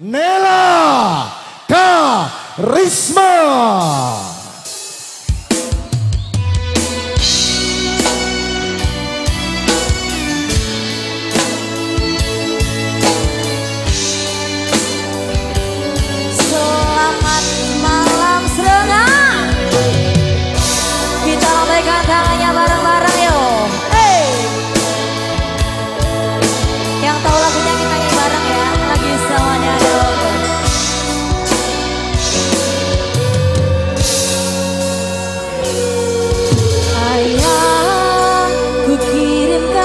Nela Karisma.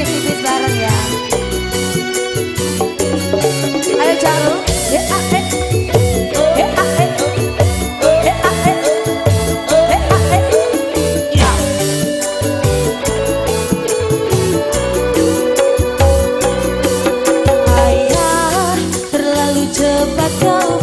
tipis-tipis bareng ya Ayo Jalu Ya, eh. Ya, eh. Ya. Ya, eh. Ya. Cepat kau